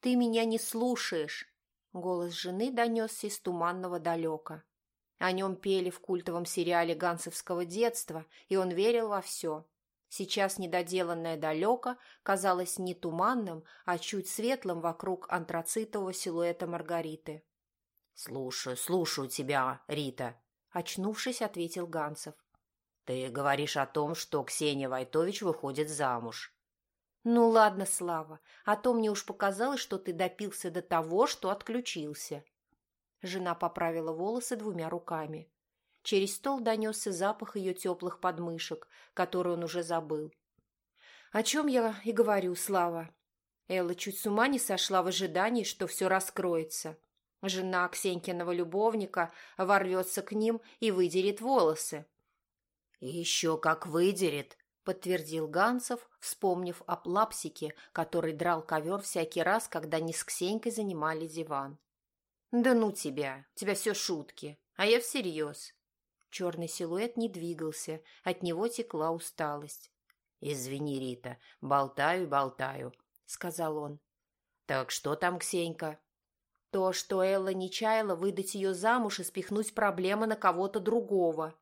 Ты меня не слушаешь!» Голос жены донесся из туманного далека. О нем пели в культовом сериале гансовского детства, и он верил во все. Сейчас недоделанное далеко казалось не туманным, а чуть светлым вокруг антрацитового силуэта Маргариты. «Слушаю, слушаю тебя, Рита», — очнувшись, ответил Гансов. «Ты говоришь о том, что Ксения Войтович выходит замуж». «Ну ладно, Слава, а то мне уж показалось, что ты допился до того, что отключился». Жена поправила волосы двумя руками. Через стол донесся запах ее теплых подмышек, который он уже забыл. «О чем я и говорю, Слава?» Элла чуть с ума не сошла в ожидании, что все раскроется. Жена Ксенькиного любовника ворвется к ним и выдерет волосы. «Еще как выдерет!» — подтвердил Ганцев, вспомнив о плапсике, который драл ковер всякий раз, когда они с Ксенькой занимали диван. «Да ну тебя! У тебя все шутки, а я всерьез!» Черный силуэт не двигался, от него текла усталость. «Извини, Рита, болтаю болтаю», — сказал он. «Так что там, Ксенька?» То, что Элла не чаяла выдать ее замуж и спихнуть проблемы на кого-то другого.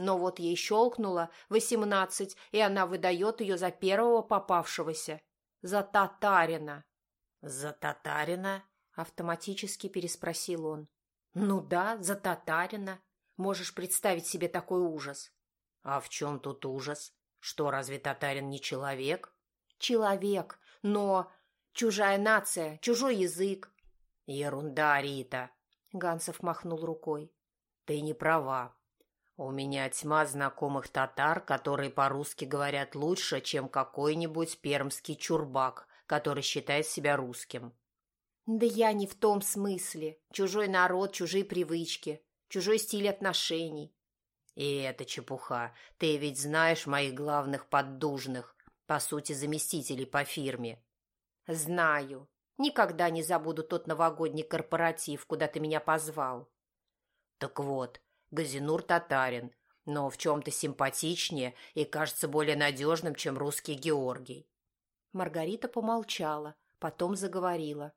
Но вот ей щелкнуло восемнадцать, и она выдает ее за первого попавшегося. За татарина. «За татарина?» — автоматически переспросил он. «Ну да, за татарина. Можешь представить себе такой ужас. А в чем тут ужас? Что, разве татарин не человек? Человек, но чужая нация, чужой язык. Ерунда, Рита. Гансов махнул рукой. Ты не права. У меня тьма знакомых татар, которые по-русски говорят лучше, чем какой-нибудь пермский чурбак, который считает себя русским. Да я не в том смысле. Чужой народ, чужие привычки чужой стиль отношений. И это чепуха. Ты ведь знаешь моих главных поддужных, по сути, заместителей по фирме. Знаю. Никогда не забуду тот новогодний корпоратив, куда ты меня позвал. Так вот, Газинур татарин, но в чем-то симпатичнее и кажется более надежным, чем русский Георгий. Маргарита помолчала, потом заговорила.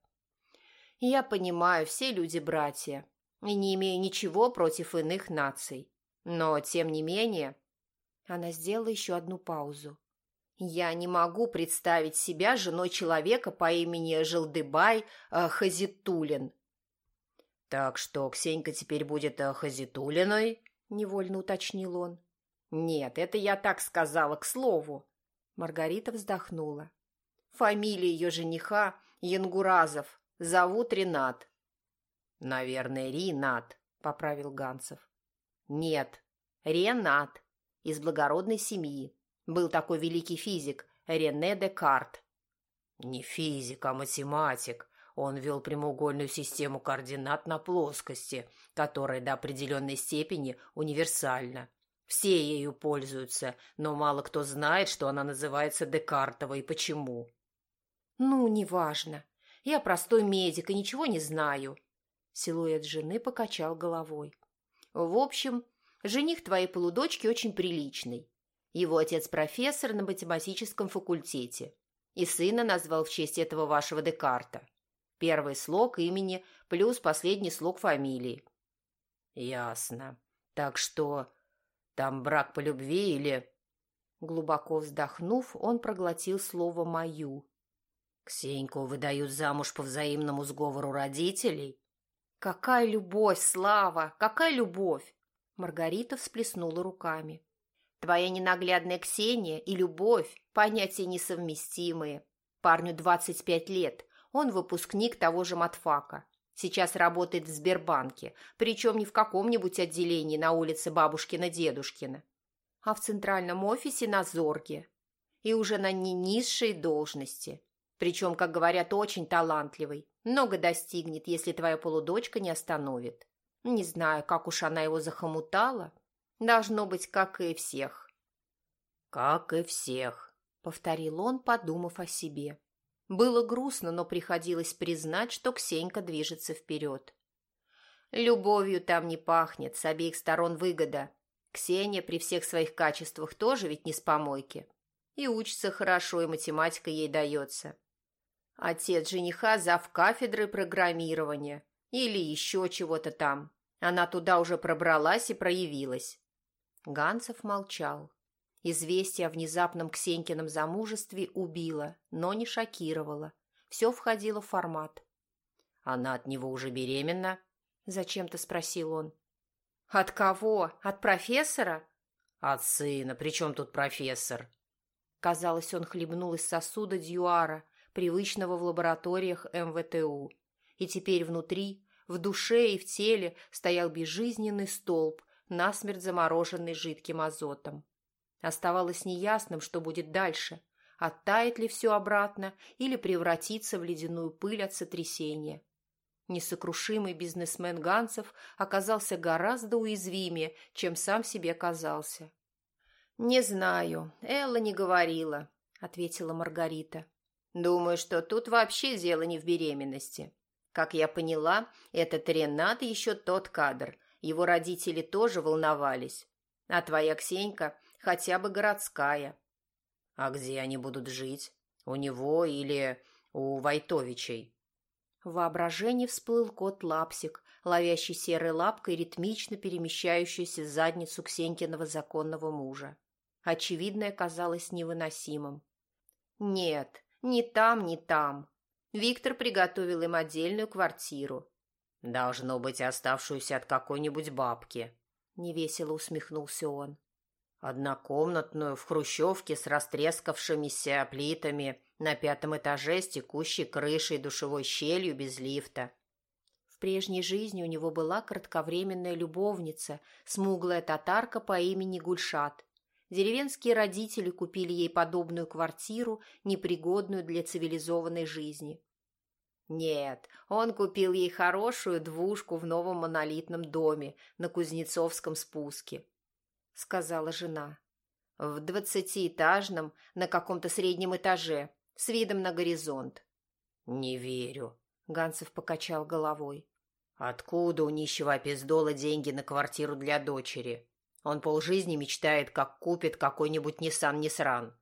«Я понимаю, все люди братья, и не имею ничего против иных наций. Но, тем не менее...» Она сделала еще одну паузу. «Я не могу представить себя женой человека по имени Желдыбай э, Хазитулин». «Так что Ксенька теперь будет э, Хазитулиной?» – невольно уточнил он. «Нет, это я так сказала, к слову». Маргарита вздохнула. «Фамилия ее жениха Янгуразов. Зовут Ренат. «Наверное, Ринат», — поправил Ганцев. «Нет, Ренат, из благородной семьи. Был такой великий физик Рене Декарт». «Не физик, а математик. Он вел прямоугольную систему координат на плоскости, которая до определенной степени универсальна. Все ею пользуются, но мало кто знает, что она называется Декартовой и почему». «Ну, неважно. Я простой медик и ничего не знаю», Силуэт жены покачал головой. «В общем, жених твоей полудочки очень приличный. Его отец профессор на математическом факультете. И сына назвал в честь этого вашего Декарта. Первый слог имени плюс последний слог фамилии». «Ясно. Так что там брак по любви или...» Глубоко вздохнув, он проглотил слово «мою». «Ксеньку выдают замуж по взаимному сговору родителей?» «Какая любовь, Слава! Какая любовь!» Маргарита всплеснула руками. «Твоя ненаглядная Ксения и любовь – понятия несовместимые. Парню 25 лет, он выпускник того же матфака. Сейчас работает в Сбербанке, причем не в каком-нибудь отделении на улице Бабушкина-Дедушкина, а в центральном офисе на Зорге. И уже на не низшей должности. Причем, как говорят, очень талантливый. Много достигнет, если твоя полудочка не остановит. Не знаю, как уж она его захомутала. Должно быть, как и всех. «Как и всех», — повторил он, подумав о себе. Было грустно, но приходилось признать, что Ксенька движется вперед. Любовью там не пахнет, с обеих сторон выгода. Ксения при всех своих качествах тоже ведь не с помойки. И учится хорошо, и математика ей дается. Отец жениха зав кафедры программирования или еще чего-то там. Она туда уже пробралась и проявилась. Ганцев молчал. Известие о внезапном Ксенькином замужестве убило, но не шокировало. Все входило в формат. «Она от него уже беременна?» – зачем-то спросил он. «От кого? От профессора?» «От сына. Причем тут профессор?» Казалось, он хлебнул из сосуда дьюара, привычного в лабораториях МВТУ. И теперь внутри, в душе и в теле стоял безжизненный столб, насмерть замороженный жидким азотом. Оставалось неясным, что будет дальше. Оттает ли все обратно или превратится в ледяную пыль от сотрясения. Несокрушимый бизнесмен Ганцев оказался гораздо уязвимее, чем сам себе казался. «Не знаю, Элла не говорила», — ответила Маргарита. «Думаю, что тут вообще дело не в беременности. Как я поняла, этот Ренат еще тот кадр. Его родители тоже волновались. А твоя Ксенька хотя бы городская. А где они будут жить? У него или у Войтовичей? В воображении всплыл кот Лапсик, ловящий серой лапкой ритмично перемещающуюся задницу Ксенькиного законного мужа. Очевидное казалось невыносимым. Нет, ни там, ни там. Виктор приготовил им отдельную квартиру. Должно быть, оставшуюся от какой-нибудь бабки. Невесело усмехнулся он. Однокомнатную в хрущевке с растрескавшимися плитами на пятом этаже с текущей крышей и душевой щелью без лифта. В прежней жизни у него была кратковременная любовница, смуглая татарка по имени Гульшат. Деревенские родители купили ей подобную квартиру, непригодную для цивилизованной жизни. Нет, он купил ей хорошую двушку в новом монолитном доме на Кузнецовском спуске — сказала жена. «В двадцатиэтажном, на каком-то среднем этаже, с видом на горизонт». «Не верю», — Ганцев покачал головой. «Откуда у нищего опиздола деньги на квартиру для дочери? Он полжизни мечтает, как купит какой-нибудь Ниссан-Нисран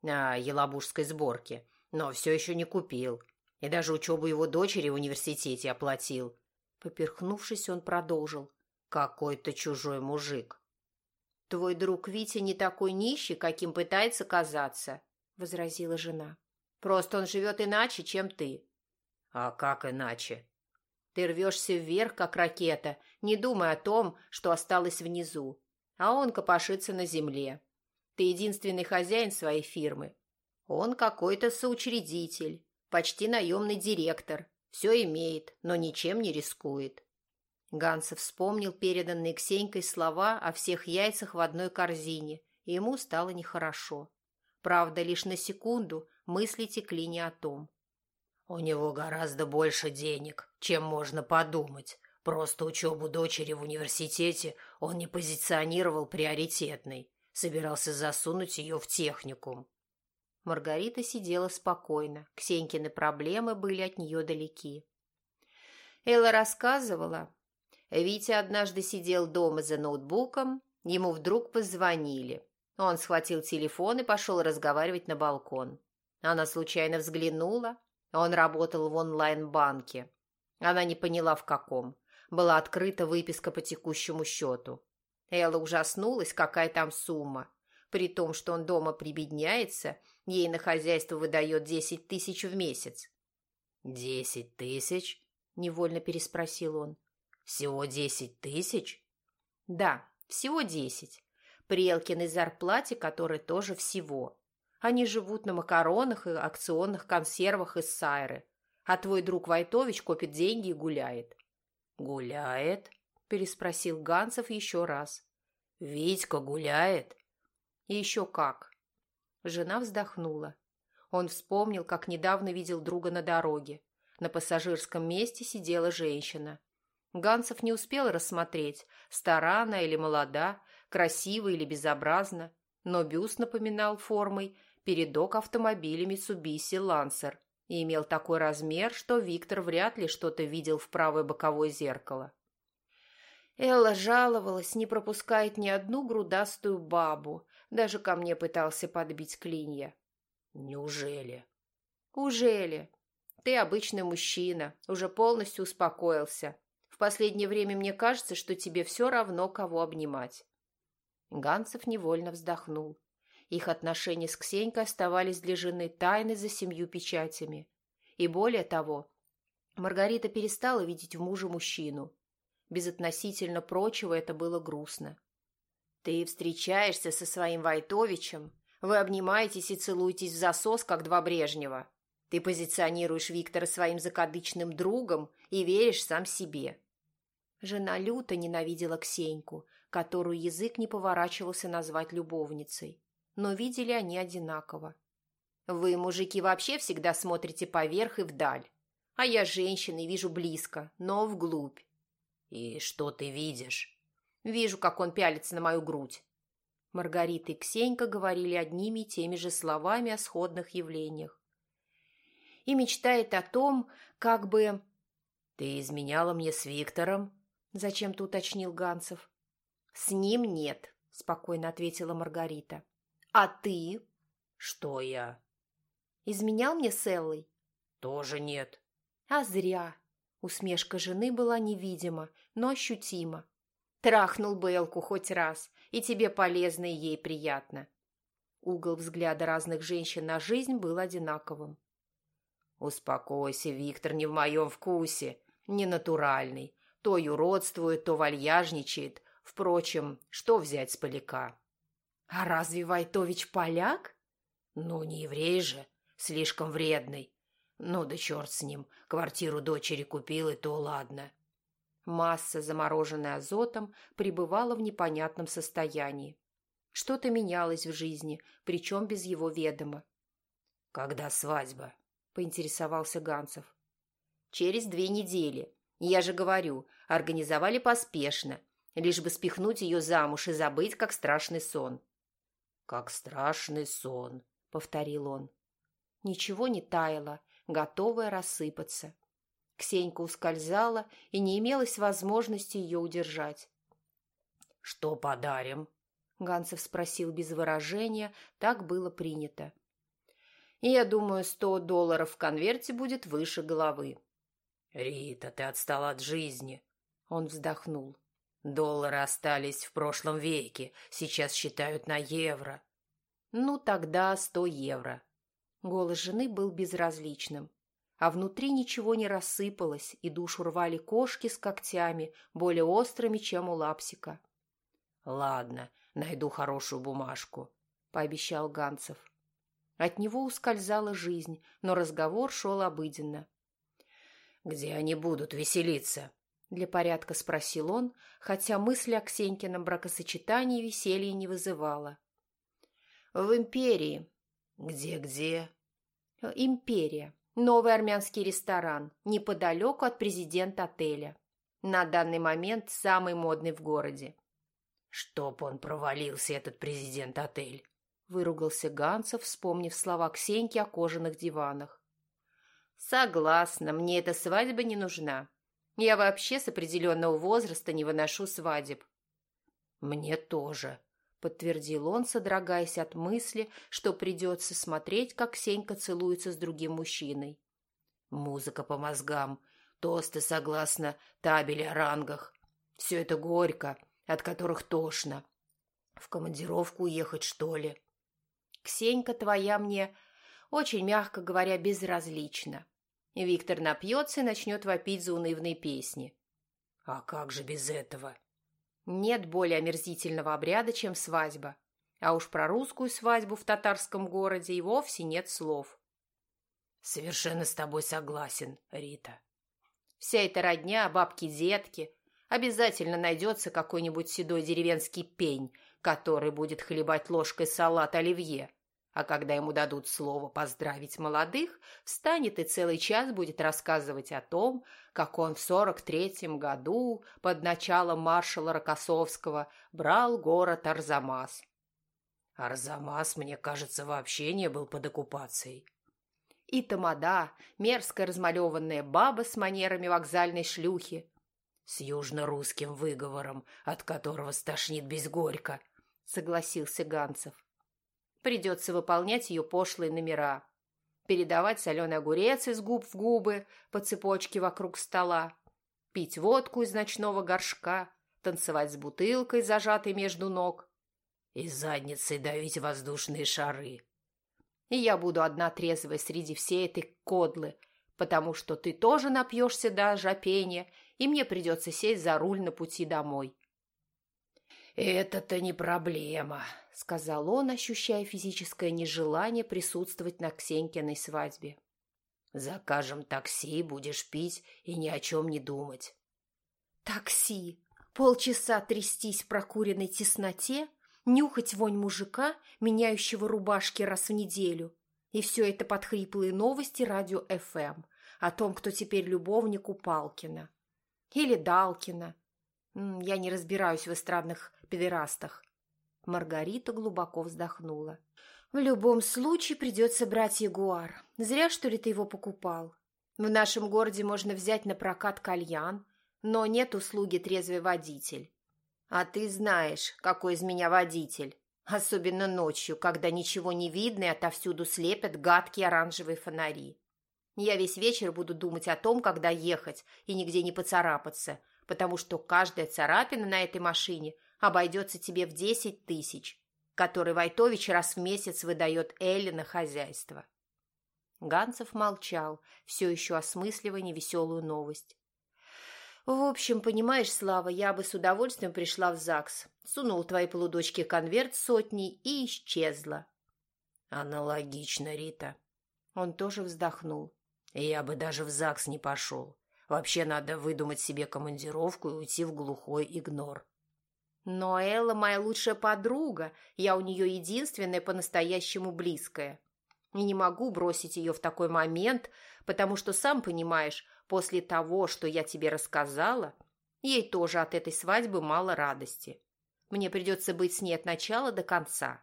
на елабужской сборке, но все еще не купил. И даже учебу его дочери в университете оплатил». Поперхнувшись, он продолжил. «Какой-то чужой мужик. «Твой друг Витя не такой нищий, каким пытается казаться», — возразила жена. «Просто он живет иначе, чем ты». «А как иначе?» «Ты рвешься вверх, как ракета, не думая о том, что осталось внизу, а он копошится на земле. Ты единственный хозяин своей фирмы. Он какой-то соучредитель, почти наемный директор, все имеет, но ничем не рискует. Гансов вспомнил переданные Ксенькой слова о всех яйцах в одной корзине, и ему стало нехорошо. Правда, лишь на секунду мысли текли не о том. «У него гораздо больше денег, чем можно подумать. Просто учебу дочери в университете он не позиционировал приоритетной. Собирался засунуть ее в техникум». Маргарита сидела спокойно. Ксенькины проблемы были от нее далеки. Элла рассказывала, Витя однажды сидел дома за ноутбуком, ему вдруг позвонили. Он схватил телефон и пошел разговаривать на балкон. Она случайно взглянула. Он работал в онлайн-банке. Она не поняла, в каком. Была открыта выписка по текущему счету. Элла ужаснулась, какая там сумма. При том, что он дома прибедняется, ей на хозяйство выдает десять тысяч в месяц. «Десять тысяч?» – невольно переспросил он. Всего десять тысяч? Да, всего десять. При Элкиной зарплате, которой тоже всего. Они живут на макаронах и акционных консервах из сайры. А твой друг Войтович копит деньги и гуляет. «Гуляет?» – переспросил Ганцев еще раз. «Витька гуляет?» «И еще как». Жена вздохнула. Он вспомнил, как недавно видел друга на дороге. На пассажирском месте сидела женщина. Ганцев не успел рассмотреть, стара она или молода, красива или безобразна, но бюст напоминал формой передок автомобиля Mitsubishi Lancer и имел такой размер, что Виктор вряд ли что-то видел в правое боковое зеркало. Элла жаловалась, не пропускает ни одну грудастую бабу, даже ко мне пытался подбить клинья. Неужели? Ужели? Ты обычный мужчина, уже полностью успокоился. Последнее время мне кажется, что тебе все равно, кого обнимать». Ганцев невольно вздохнул. Их отношения с Ксенькой оставались для жены тайны за семью печатями. И более того, Маргарита перестала видеть в муже мужчину. Безотносительно прочего это было грустно. «Ты встречаешься со своим Войтовичем, вы обнимаетесь и целуетесь в засос, как два Брежнева. Ты позиционируешь Виктора своим закадычным другом и веришь сам себе». Жена люто ненавидела Ксеньку, которую язык не поворачивался назвать любовницей. Но видели они одинаково. «Вы, мужики, вообще всегда смотрите поверх и вдаль. А я женщина и вижу близко, но вглубь. И что ты видишь? Вижу, как он пялится на мою грудь. Маргарита и Ксенька говорили одними и теми же словами о сходных явлениях. И мечтает о том, как бы... Ты изменяла мне с Виктором? Зачем-то уточнил Ганцев. С ним нет, спокойно ответила Маргарита. А ты? Что я? Изменял мне с Эллой? Тоже нет. А зря. Усмешка жены была невидима, но ощутима. Трахнул бы Элку хоть раз, и тебе полезно, и ей приятно. Угол взгляда разных женщин на жизнь был одинаковым. «Успокойся, Виктор, не в моем вкусе, не натуральный. То юродствует, то вальяжничает. Впрочем, что взять с поляка?» «А разве Войтович поляк?» «Ну, не еврей же, слишком вредный. Ну да черт с ним, квартиру дочери купил, и то ладно. Масса, замороженная азотом, пребывала в непонятном состоянии. Что-то менялось в жизни, причем без его ведома. «Когда свадьба?» – поинтересовался Ганцев. «Через две недели. Я же говорю, организовали поспешно, лишь бы спихнуть ее замуж и забыть, как страшный сон». «Как страшный сон», — повторил он. Ничего не таяло, готовая рассыпаться. Ксенька ускользала, и не имелось возможности ее удержать. «Что подарим?» — Ганцев спросил без выражения, так было принято. «Я думаю, сто долларов в конверте будет выше головы». «Рита, ты отстала от жизни!» Он вздохнул. «Доллары остались в прошлом веке, сейчас считают на евро». «Ну, тогда сто евро», Голос жены был безразличным. А внутри ничего не рассыпалось, и душу рвали кошки с когтями, более острыми, чем у лапсика. «Ладно, найду хорошую бумажку», — пообещал Ганцев. От него ускользала жизнь, но разговор шел обыденно. «Где они будут веселиться?» — для порядка спросил он, хотя мысль о Ксенькином бракосочетании веселья не вызывала. «В империи», «Где-где?» «Империя. Новый армянский ресторан, неподалеку от президента отеля. На данный момент самый модный в городе». «Чтоб он провалился, этот президент-отель!» выругался Ганцев, вспомнив слова Ксеньки о кожаных диванах. «Согласна, мне эта свадьба не нужна. Я вообще с определенного возраста не выношу свадеб». «Мне тоже», подтвердил он, содрогаясь от мысли, что придется смотреть, как Сенька целуется с другим мужчиной. Музыка по мозгам, тосты согласно табели о рангах. Все это горько, от которых тошно. В командировку уехать, что ли? Ксенька твоя мне, очень мягко говоря, безразлична. Виктор напьется и начнет вопить заунывные песни. А как же без этого? Нет более омерзительного обряда, чем свадьба. А уж про русскую свадьбу в татарском городе и вовсе нет слов. Совершенно с тобой согласен, Рита. Вся эта родня, бабки-детки, обязательно найдется какой-нибудь седой деревенский пень, который будет хлебать ложкой салат оливье, а когда ему дадут слово поздравить молодых, встанет и целый час будет рассказывать о том, как он в сорок третьем году под началом маршала Рокоссовского брал город Арзамас. Арзамас, мне кажется, вообще не был под оккупацией. И Тамада, мерзкая размалеванная баба с манерами вокзальной шлюхи. С южно-русским выговором, от которого стошнит без горько, согласился Ганцев. Придется выполнять ее пошлые номера. передавать соленый огурец из губ в губы по цепочке вокруг стола, пить водку из ночного горшка, танцевать с бутылкой, зажатой между ног, и задницей давить воздушные шары. И я буду одна трезвая среди всей этой кодлы, потому что ты тоже напьешься до жопения, и мне придется сесть за руль на пути домой. «Это-то не проблема», — сказал он, ощущая физическое нежелание присутствовать на Ксенькиной свадьбе. «Закажем такси, будешь пить и ни о чем не думать». «Такси? Полчаса трястись в прокуренной тесноте, нюхать вонь мужика, меняющего рубашки раз в неделю, и все это под хриплые новости радио ФМ о том, кто теперь любовник у Палкина. Или Далкина. Я не разбираюсь в эстрадных педерастах. Маргарита глубоко вздохнула. В любом случае придется брать Ягуар. Зря, что ли, ты его покупал. В нашем городе можно взять на прокат кальян, но нет услуги трезвый водитель. А ты знаешь, какой из меня водитель. Особенно ночью, когда ничего не видно и отовсюду слепят гадкие оранжевые фонари. Я весь вечер буду думать о том, когда ехать и нигде не поцарапаться, потому что каждая царапина на этой машине обойдется тебе в десять тысяч, который Войтович раз в месяц выдает Элли на хозяйство. Ганцев молчал, все еще осмысливая невеселую новость. В общем, понимаешь, Слава, я бы с удовольствием пришла в ЗАГС, сунул твоей полудочке конверт сотней и исчезла. Аналогично, Рита. Он тоже вздохнул. Я бы даже в ЗАГС не пошел. Вообще надо выдумать себе командировку и уйти в глухой игнор. Но Элла моя лучшая подруга, я у нее единственная по-настоящему близкая. И не могу бросить ее в такой момент, потому что, сам понимаешь, после того, что я тебе рассказала, ей тоже от этой свадьбы мало радости. Мне придется быть с ней от начала до конца.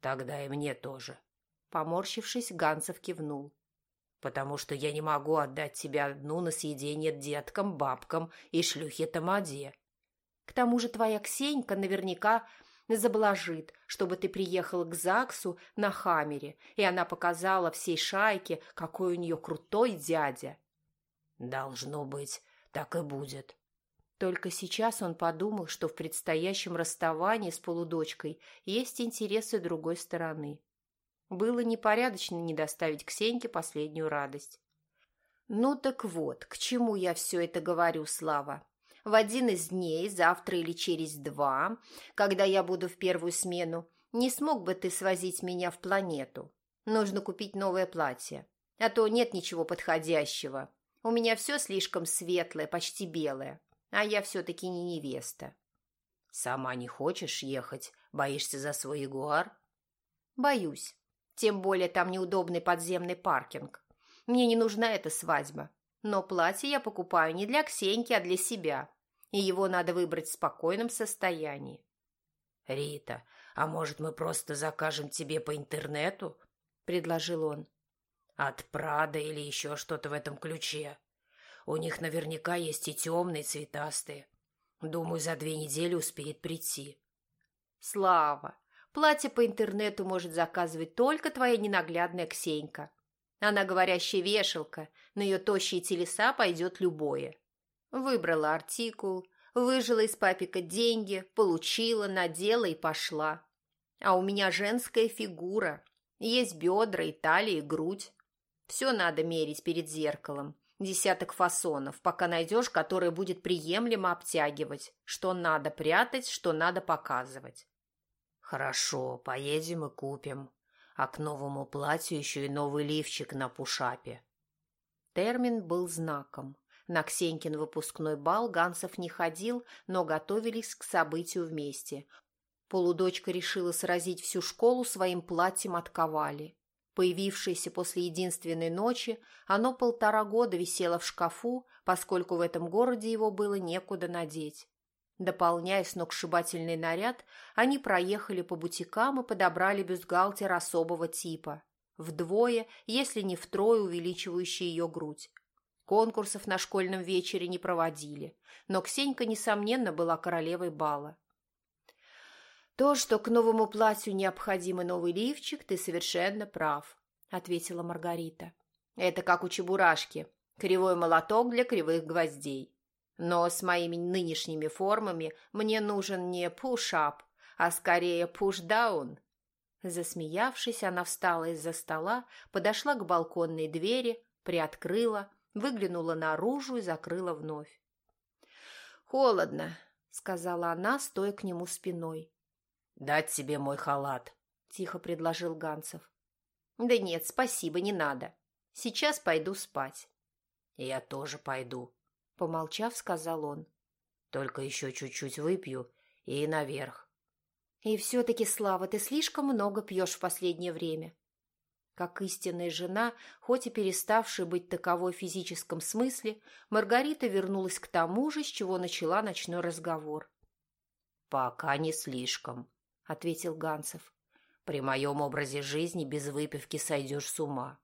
Тогда и мне тоже. Поморщившись, Ганцев кивнул потому что я не могу отдать тебя одну на съедение деткам, бабкам и шлюхе Тамаде. К тому же твоя Ксенька наверняка заблажит, чтобы ты приехал к ЗАГСу на Хамере, и она показала всей шайке, какой у нее крутой дядя. Должно быть, так и будет. Только сейчас он подумал, что в предстоящем расставании с полудочкой есть интересы другой стороны. Было непорядочно не доставить Ксеньке последнюю радость. Ну так вот, к чему я все это говорю, Слава? В один из дней, завтра или через два, когда я буду в первую смену, не смог бы ты свозить меня в планету? Нужно купить новое платье. А то нет ничего подходящего. У меня все слишком светлое, почти белое. А я все-таки не невеста. Сама не хочешь ехать? Боишься за свой ягуар? Боюсь. Тем более там неудобный подземный паркинг. Мне не нужна эта свадьба. Но платье я покупаю не для Ксеньки, а для себя. И его надо выбрать в спокойном состоянии. «Рита, а может, мы просто закажем тебе по интернету?» – предложил он. «От Прада или еще что-то в этом ключе. У них наверняка есть и темные, цветастые. Думаю, за две недели успеет прийти». «Слава, Платье по интернету может заказывать только твоя ненаглядная Ксенька. Она говорящая вешалка, на ее тощие телеса пойдет любое. Выбрала артикул, выжила из папика деньги, получила, надела и пошла. А у меня женская фигура. Есть бедра и талия, и грудь. Все надо мерить перед зеркалом. Десяток фасонов, пока найдешь, который будет приемлемо обтягивать. Что надо прятать, что надо показывать. «Хорошо, поедем и купим. А к новому платью еще и новый лифчик на пушапе». Термин был знаком. На Ксенькин выпускной бал Гансов не ходил, но готовились к событию вместе. Полудочка решила сразить всю школу своим платьем от ковали. Появившееся после единственной ночи, оно полтора года висело в шкафу, поскольку в этом городе его было некуда надеть. Дополняя сногсшибательный наряд, они проехали по бутикам и подобрали бюстгальтер особого типа. Вдвое, если не втрое увеличивающий ее грудь. Конкурсов на школьном вечере не проводили, но Ксенька, несомненно, была королевой бала. То, что к новому платью необходимый новый лифчик, ты совершенно прав. — ответила Маргарита. «Это как у чебурашки. Кривой молоток для кривых гвоздей. Но с моими нынешними формами мне нужен не пуш-ап, а скорее пуш-даун». Засмеявшись, она встала из-за стола, подошла к балконной двери, приоткрыла, выглянула наружу и закрыла вновь. «Холодно», — сказала она, стоя к нему спиной. «Дать себе мой халат», — тихо предложил Ганцев. «Да нет, спасибо, не надо. Сейчас пойду спать». «Я тоже пойду», — помолчав, сказал он. «Только еще чуть-чуть выпью и наверх». «И все-таки, Слава, ты слишком много пьешь в последнее время». Как истинная жена, хоть и переставшая быть таковой в физическом смысле, Маргарита вернулась к тому же, с чего начала ночной разговор. «Пока не слишком», — ответил Ганцев. «При моем образе жизни без выпивки сойдешь с ума.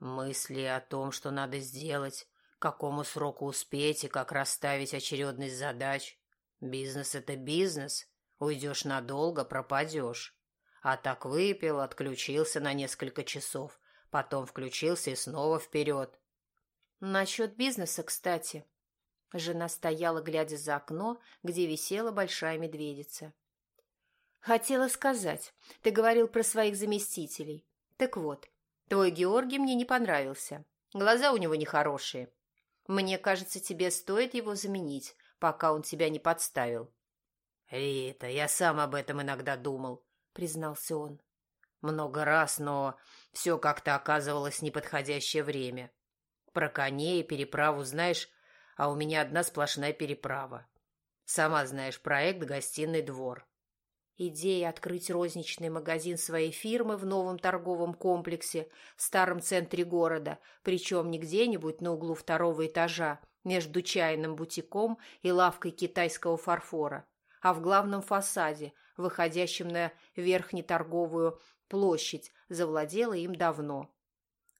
Мысли о том, что надо сделать, какому сроку успеть и как расставить очередность задач. Бизнес — это бизнес. Уйдешь надолго, пропадешь. А так выпил, отключился на несколько часов, потом включился и снова вперед. Насчет бизнеса, кстати. Жена стояла, глядя за окно, где висела большая медведица. Хотела сказать, ты говорил про своих заместителей. Так вот, твой Георгий мне не понравился. Глаза у него нехорошие. Мне кажется, тебе стоит его заменить, пока он тебя не подставил. Рита, я сам об этом иногда думал признался он. Много раз, но все как-то оказывалось неподходящее время. Про коней переправу знаешь, а у меня одна сплошная переправа. Сама знаешь, проект «Гостиный двор». Идея открыть розничный магазин своей фирмы в новом торговом комплексе в старом центре города, причем не где-нибудь на углу второго этажа, между чайным бутиком и лавкой китайского фарфора, а в главном фасаде, выходящем на верхнеторговую площадь, завладела им давно.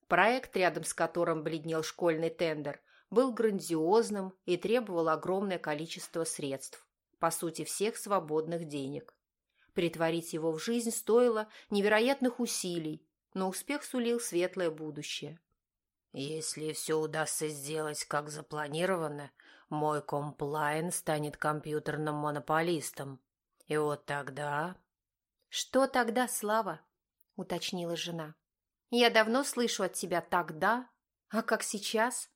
Проект, рядом с которым бледнел школьный тендер, был грандиозным и требовал огромное количество средств, по сути всех свободных денег. Притворить его в жизнь стоило невероятных усилий, но успех сулил светлое будущее. «Если все удастся сделать, как запланировано, мой комплайн станет компьютерным монополистом. И вот тогда... Что тогда, Слава? Уточнила жена. Я давно слышу от тебя «тогда», а как сейчас?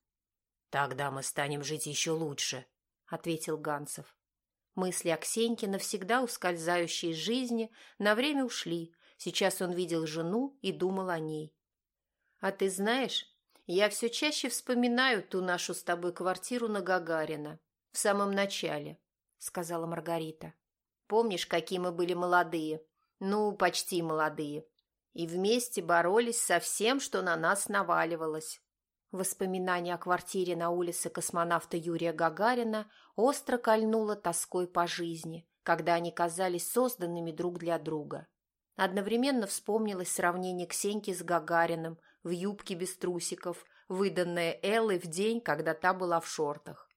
Тогда мы станем жить еще лучше, ответил Ганцев. Мысли о Ксеньке, навсегда ускользающие из жизни, на время ушли. Сейчас он видел жену и думал о ней. А ты знаешь, я все чаще вспоминаю ту нашу с тобой квартиру на Гагарина, в самом начале, сказала Маргарита. Помнишь, какие мы были молодые? Ну, почти молодые. И вместе боролись со всем, что на нас наваливалось. Воспоминание о квартире на улице космонавта Юрия Гагарина остро кольнуло тоской по жизни, когда они казались созданными друг для друга. Одновременно вспомнилось сравнение Ксеньки с Гагариным – в юбке без трусиков, выданная Эллой в день, когда та была в шортах.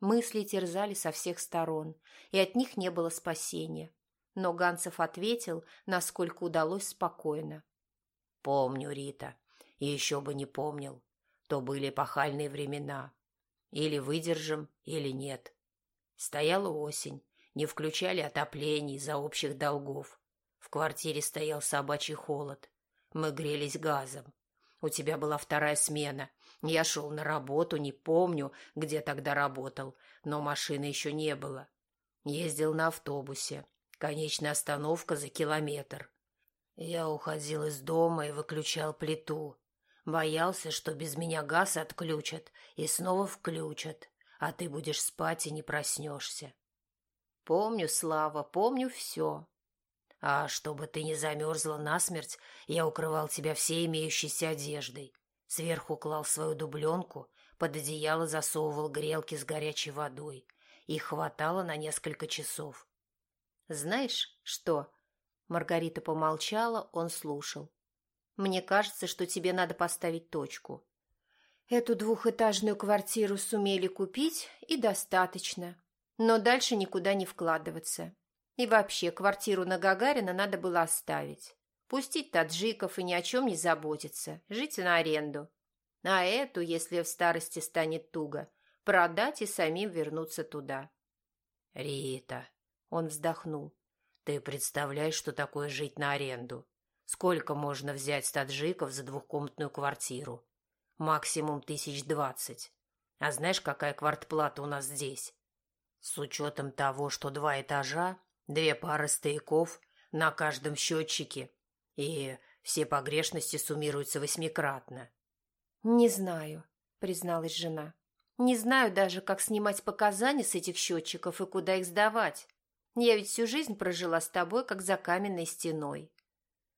Мысли терзали со всех сторон, и от них не было спасения. Но Ганцев ответил, насколько удалось спокойно. «Помню, Рита, и еще бы не помнил. То были пахальные времена. Или выдержим, или нет. Стояла осень, не включали отопление из-за общих долгов. В квартире стоял собачий холод. Мы грелись газом. У тебя была вторая смена. Я шел на работу, не помню, где тогда работал, но машины еще не было. Ездил на автобусе. Конечная остановка за километр. Я уходил из дома и выключал плиту. Боялся, что без меня газ отключат и снова включат, а ты будешь спать и не проснешься. Помню, Слава, помню все. А чтобы ты не замерзла насмерть, я укрывал тебя всей имеющейся одеждой. Сверху клал свою дубленку, под одеяло засовывал грелки с горячей водой. Их хватало на несколько часов. «Знаешь, что?» Маргарита помолчала, он слушал. «Мне кажется, что тебе надо поставить точку. Эту двухэтажную квартиру сумели купить, и достаточно. Но дальше никуда не вкладываться. И вообще, квартиру на Гагарина надо было оставить. Пустить таджиков и ни о чем не заботиться, жить на аренду. А эту, если в старости станет туго, продать и самим вернуться туда. «Рита», — он вздохнул, — «ты представляешь, что такое жить на аренду? Сколько можно взять с таджиков за двухкомнатную квартиру? Максимум тысяч двадцать. А знаешь, какая квартплата у нас здесь? С учетом того, что два этажа, две пары стояков на каждом счетчике, и все погрешности суммируются восьмикратно. «Не знаю», — призналась жена. «Не знаю даже, как снимать показания с этих счетчиков и куда их сдавать. Я ведь всю жизнь прожила с тобой, как за каменной стеной».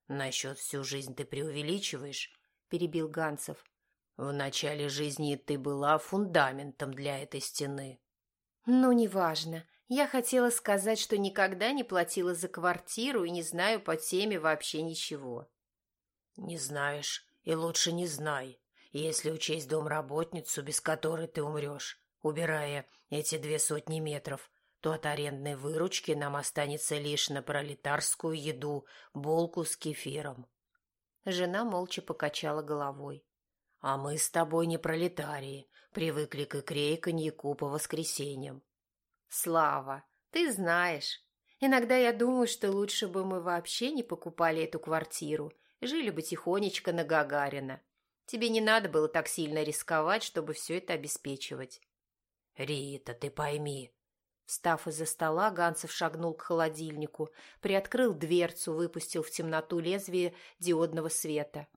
«Насчет всю жизнь ты преувеличиваешь», — перебил Ганцев. «В начале жизни ты была фундаментом для этой стены». «Ну, неважно. Я хотела сказать, что никогда не платила за квартиру и не знаю по теме вообще ничего». «Не знаешь, и лучше не знай, если учесть домработницу, без которой ты умрешь, убирая эти две сотни метров, то от арендной выручки нам останется лишь на пролетарскую еду булку с кефиром. Жена молча покачала головой. А мы с тобой не пролетарии, привыкли к икре и коньяку по воскресеньям. Слава, ты знаешь. Иногда я думаю, что лучше бы мы вообще не покупали эту квартиру, жили бы тихонечко на Гагарина. Тебе не надо было так сильно рисковать, чтобы все это обеспечивать. Рита, ты пойми, Встав из-за стола, Ганцев шагнул к холодильнику, приоткрыл дверцу, выпустил в темноту лезвие диодного света.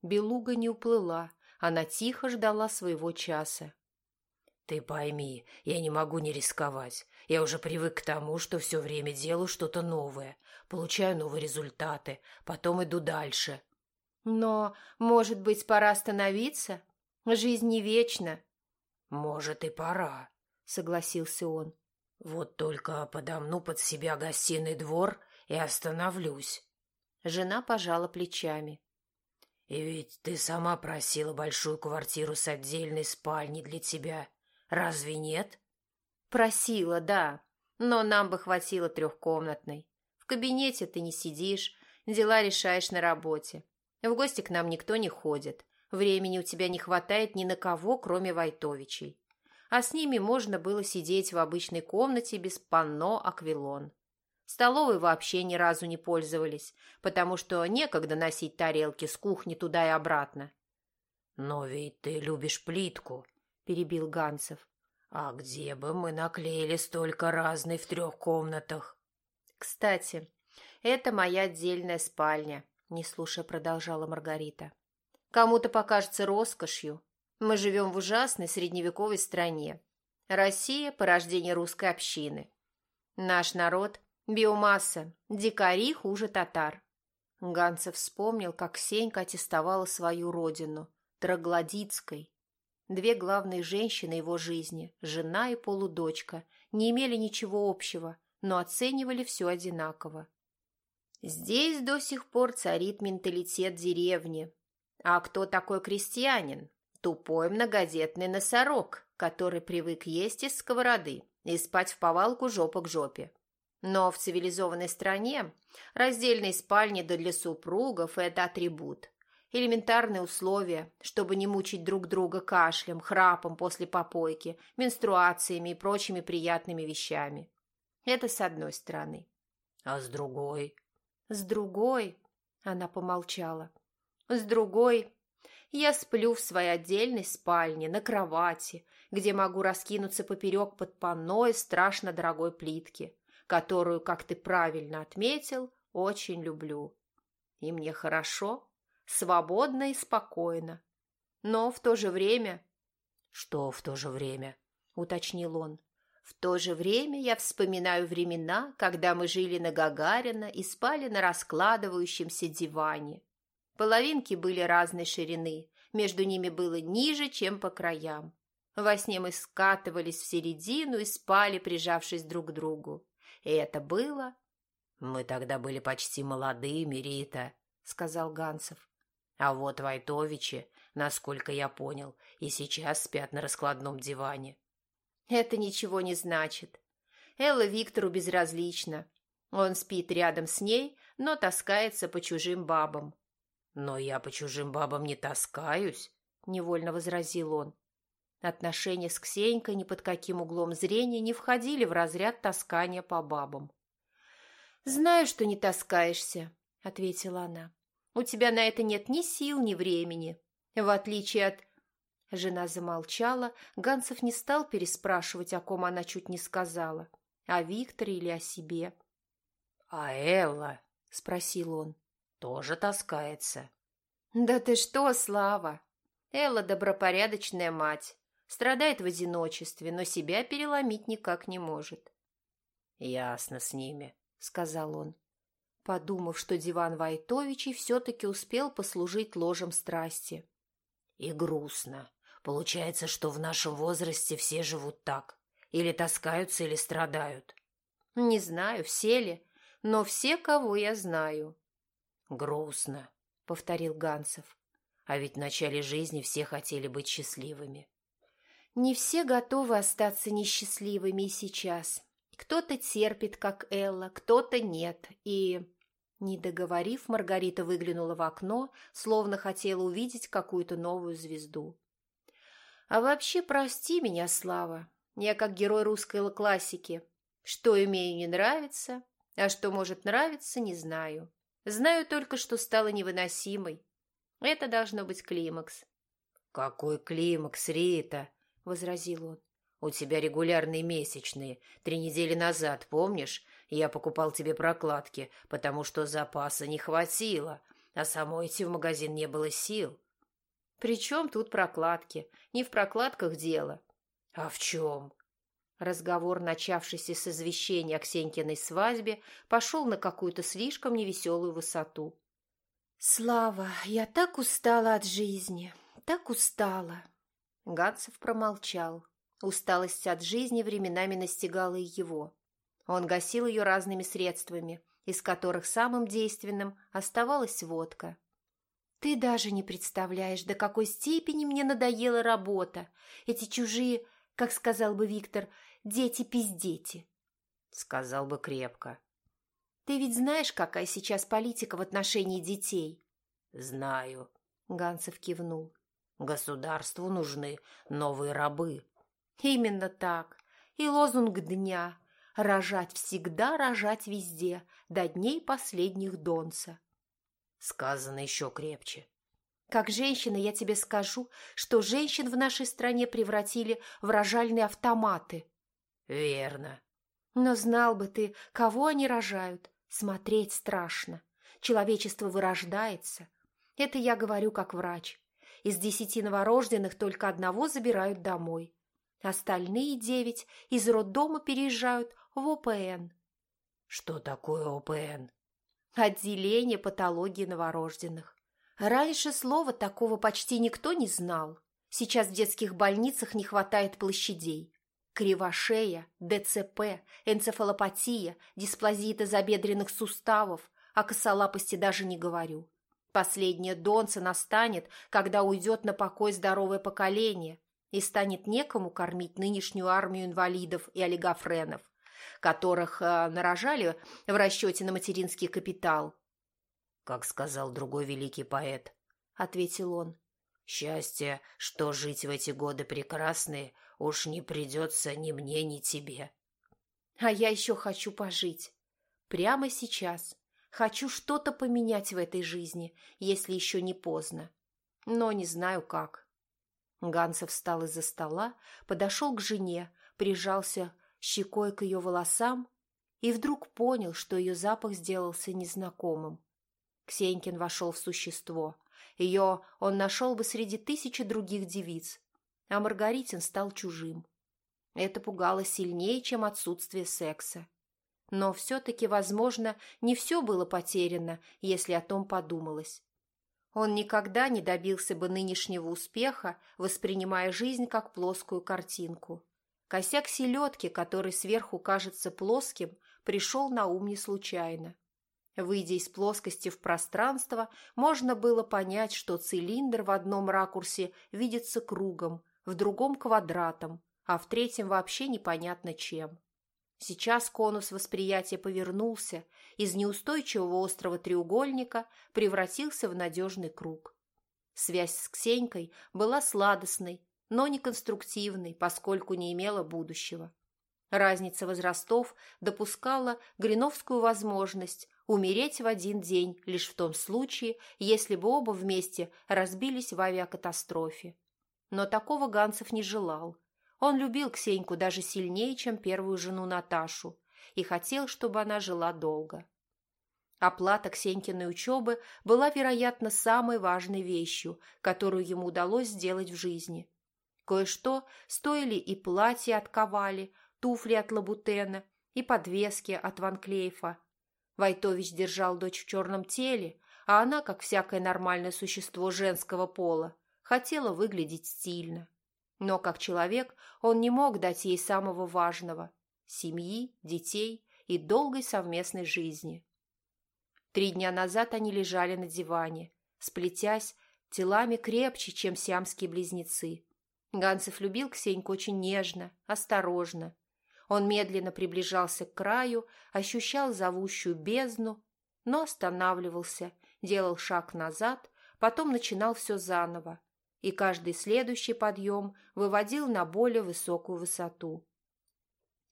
Белуга не уплыла, она тихо ждала своего часа. «Ты пойми, я не могу не рисковать. Я уже привык к тому, что все время делаю что-то новое, получаю новые результаты, потом иду дальше». «Но, может быть, пора остановиться? Жизнь не вечна». «Может, и пора», — согласился он. Вот только подомну под себя гостиный двор и остановлюсь. Жена пожала плечами. И ведь ты сама просила большую квартиру с отдельной спальней для тебя. Разве нет? Просила, да. Но нам бы хватило трехкомнатной. В кабинете ты не сидишь, дела решаешь на работе. В гости к нам никто не ходит. Времени у тебя не хватает ни на кого, кроме Войтовичей а с ними можно было сидеть в обычной комнате без панно «Аквилон». Столовой вообще ни разу не пользовались, потому что некогда носить тарелки с кухни туда и обратно. «Но ведь ты любишь плитку», — перебил Ганцев. «А где бы мы наклеили столько разной в трех комнатах?» «Кстати, это моя отдельная спальня», — не слушая продолжала Маргарита. «Кому-то покажется роскошью, мы живем в ужасной средневековой стране. Россия – порождение русской общины. Наш народ – биомасса, дикари хуже татар. Ганцев вспомнил, как Сенька аттестовала свою родину – Троглодицкой. Две главные женщины его жизни, жена и полудочка, не имели ничего общего, но оценивали все одинаково. Здесь до сих пор царит менталитет деревни. А кто такой крестьянин? Тупой многодетный носорог, который привык есть из сковороды и спать в повалку жопа к жопе. Но в цивилизованной стране раздельные спальни да для супругов – это атрибут. Элементарные условия, чтобы не мучить друг друга кашлем, храпом после попойки, менструациями и прочими приятными вещами. Это с одной стороны. А с другой? С другой, она помолчала. С другой, я сплю в своей отдельной спальне, на кровати, где могу раскинуться поперек под панно из страшно дорогой плитки, которую, как ты правильно отметил, очень люблю. И мне хорошо, свободно и спокойно. Но в то же время... Что в то же время? Уточнил он. В то же время я вспоминаю времена, когда мы жили на Гагарина и спали на раскладывающемся диване. Половинки были разной ширины, между ними было ниже, чем по краям. Во сне мы скатывались в середину и спали, прижавшись друг к другу. И это было... «Мы тогда были почти молодыми, Рита», — сказал Ганцев. «А вот Войтовичи, насколько я понял, и сейчас спят на раскладном диване». «Это ничего не значит. Элла Виктору безразлична. Он спит рядом с ней, но таскается по чужим бабам. «Но я по чужим бабам не таскаюсь», — невольно возразил он. Отношения с Ксенькой ни под каким углом зрения не входили в разряд таскания по бабам. «Знаю, что не таскаешься», — ответила она. «У тебя на это нет ни сил, ни времени. В отличие от...» Жена замолчала, Ганцев не стал переспрашивать, о ком она чуть не сказала, о Викторе или о себе. «А Элла?» — спросил он. «Тоже таскается». «Да ты что, Слава! Элла добропорядочная мать, страдает в одиночестве, но себя переломить никак не может». «Ясно с ними», — сказал он, подумав, что диван Войтовичей все-таки успел послужить ложем страсти. «И грустно. Получается, что в нашем возрасте все живут так. Или таскаются, или страдают». «Не знаю, все ли, но все, кого я знаю». «Грустно», — повторил Ганцев. «А ведь в начале жизни все хотели быть счастливыми». «Не все готовы остаться несчастливыми и сейчас. Кто-то терпит, как Элла, кто-то нет, и...» Не договорив, Маргарита выглянула в окно, словно хотела увидеть какую-то новую звезду. «А вообще, прости меня, Слава, я как герой русской классики. Что имею не нравится, а что может нравиться, не знаю. Знаю только, что стало невыносимой. Это должно быть климакс». «Какой климакс, Рита?» – возразил он. У тебя регулярные месячные. Три недели назад, помнишь? Я покупал тебе прокладки, потому что запаса не хватило, а самой идти в магазин не было сил. При чем тут прокладки? Не в прокладках дело. А в чем? Разговор, начавшийся с извещения о Ксенькиной свадьбе, пошел на какую-то слишком невеселую высоту. «Слава, я так устала от жизни, так устала!» Гадцев промолчал. Усталость от жизни временами настигала и его. Он гасил ее разными средствами, из которых самым действенным оставалась водка. «Ты даже не представляешь, до какой степени мне надоела работа. Эти чужие, как сказал бы Виктор, дети-пиздети». Сказал бы крепко. «Ты ведь знаешь, какая сейчас политика в отношении детей?» «Знаю», — Ганцев кивнул. «Государству нужны новые рабы, Именно так. И лозунг дня – рожать всегда, рожать везде, до дней последних донца. Сказано еще крепче. Как женщина я тебе скажу, что женщин в нашей стране превратили в рожальные автоматы. Верно. Но знал бы ты, кого они рожают. Смотреть страшно. Человечество вырождается. Это я говорю как врач. Из десяти новорожденных только одного забирают домой. Остальные девять из роддома переезжают в ОПН. Что такое ОПН? Отделение патологии новорожденных. Раньше слова такого почти никто не знал. Сейчас в детских больницах не хватает площадей. Кривошея, ДЦП, энцефалопатия, дисплазия тазобедренных суставов, о косолапости даже не говорю. Последнее донце настанет, когда уйдет на покой здоровое поколение, и станет некому кормить нынешнюю армию инвалидов и олигофренов, которых э, нарожали в расчете на материнский капитал. «Как сказал другой великий поэт», — ответил он, «счастье, что жить в эти годы прекрасные, уж не придется ни мне, ни тебе». А я еще хочу пожить. Прямо сейчас. Хочу что-то поменять в этой жизни, если еще не поздно. Но не знаю как. Ганцев встал из-за стола, подошел к жене, прижался щекой к ее волосам и вдруг понял, что ее запах сделался незнакомым. Ксенькин вошел в существо. Ее он нашел бы среди тысячи других девиц, а Маргаритин стал чужим. Это пугало сильнее, чем отсутствие секса. Но все-таки, возможно, не все было потеряно, если о том подумалось. Он никогда не добился бы нынешнего успеха, воспринимая жизнь как плоскую картинку. Косяк селедки, который сверху кажется плоским, пришел на ум не случайно. Выйдя из плоскости в пространство, можно было понять, что цилиндр в одном ракурсе видится кругом, в другом – квадратом, а в третьем вообще непонятно чем. Сейчас конус восприятия повернулся, из неустойчивого острого треугольника превратился в надежный круг. Связь с Ксенькой была сладостной, но не конструктивной, поскольку не имела будущего. Разница возрастов допускала Гриновскую возможность умереть в один день лишь в том случае, если бы оба вместе разбились в авиакатастрофе. Но такого Ганцев не желал. Он любил Ксеньку даже сильнее, чем первую жену Наташу, и хотел, чтобы она жила долго. Оплата Ксенькиной учебы была, вероятно, самой важной вещью, которую ему удалось сделать в жизни. Кое-что стоили и платья от Ковали, туфли от Лабутена, и подвески от Ван Клейфа. Войтович держал дочь в черном теле, а она, как всякое нормальное существо женского пола, хотела выглядеть стильно. Но как человек он не мог дать ей самого важного – семьи, детей и долгой совместной жизни. Три дня назад они лежали на диване, сплетясь телами крепче, чем сиамские близнецы. Ганцев любил Ксеньку очень нежно, осторожно. Он медленно приближался к краю, ощущал зовущую бездну, но останавливался, делал шаг назад, потом начинал все заново, и каждый следующий подъем выводил на более высокую высоту.